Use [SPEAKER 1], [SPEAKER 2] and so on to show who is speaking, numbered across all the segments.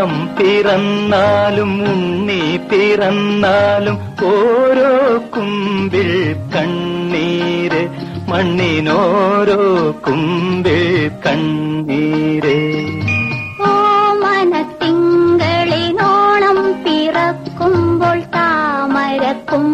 [SPEAKER 1] ഓണം പിറന്നാലും ഉണ്ണി പിറന്നാലും ഓരോ കുമ്പിൽ കണ്ണീര് മണ്ണിനോരോ കുമ്പിൽ കണ്ണീര്.
[SPEAKER 2] ഓമനത്തിങ്കളിനോണം പിറക്കുമ്പോൾ താമരക്കുമ്പിളിൽ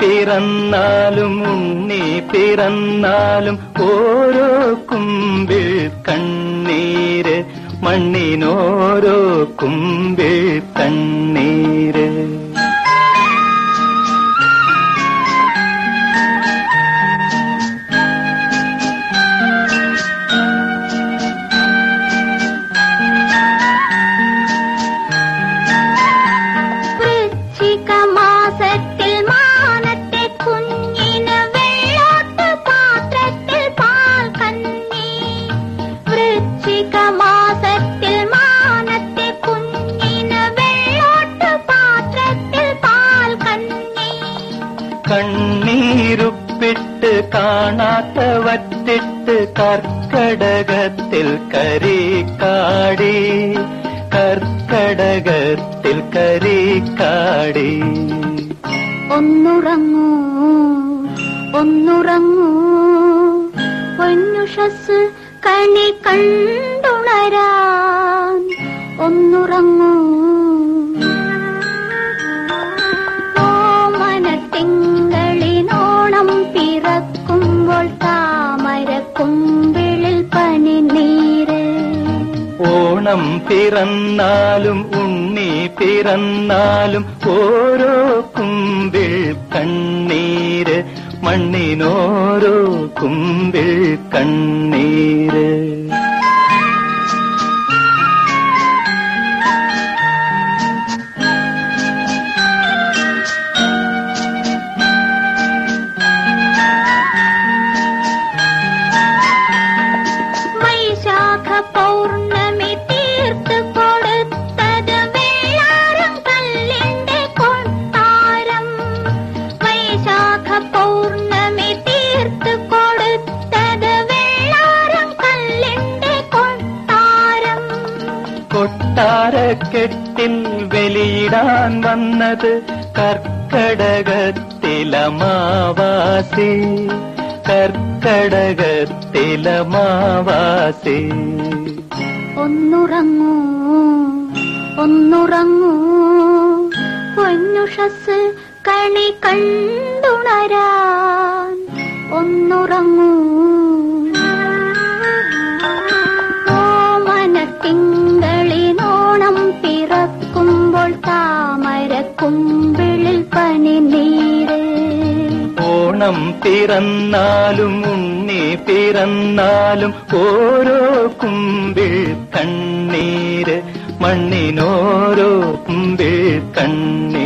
[SPEAKER 1] പിറന്നാലും ഉണ്ണി പിറന്നാലും ഓരോ കുമ്പിൽ കണ്ണീര് മണ്ണിനോരോ കുമ്പിൽ കണ്ണീര്. കണ്ണീരുപ്പിട്ട് കാണാത്തവറ്റിട്ട് കർക്കടകത്തിൽ കരീക്കാടി കർക്കടകത്തിൽ കരീക്കാടി
[SPEAKER 2] ഒന്നുറങ്ങൂ ഒന്നുറങ്ങൂ. പൊന്നുഷസ് കണി കണ്ടുണരാൻ. ഒന്നുറങ്ങൂ
[SPEAKER 1] ഓണം പിറന്നാലും ഉണ്ണി പിറന്നാലും ഓരോ കുമ്പിൽ കണ്ണീര് മണ്ണിനോരോ കുമ്പിൽ കണ്ണീര്. കൊട്ടാരക്കെട്ടിൽ വെളിയിടാൻ വന്നത് കർക്കടകത്തിലമാവാസി. കർക്കടകത്തിലമാവാസി.
[SPEAKER 2] ഒന്നുറങ്ങൂ ഒന്നുറങ്ങൂ. പൊന്നുഷസ് കണി കണ്ടുണരാൻ
[SPEAKER 1] ഓണം പിറന്നാലും ഉണ്ണി പിറന്നാലും ഓരോ കുമ്പിൽ കണ്ണീര് മണ്ണിനോരോ കുമ്പിൽ കണ്ണീര്.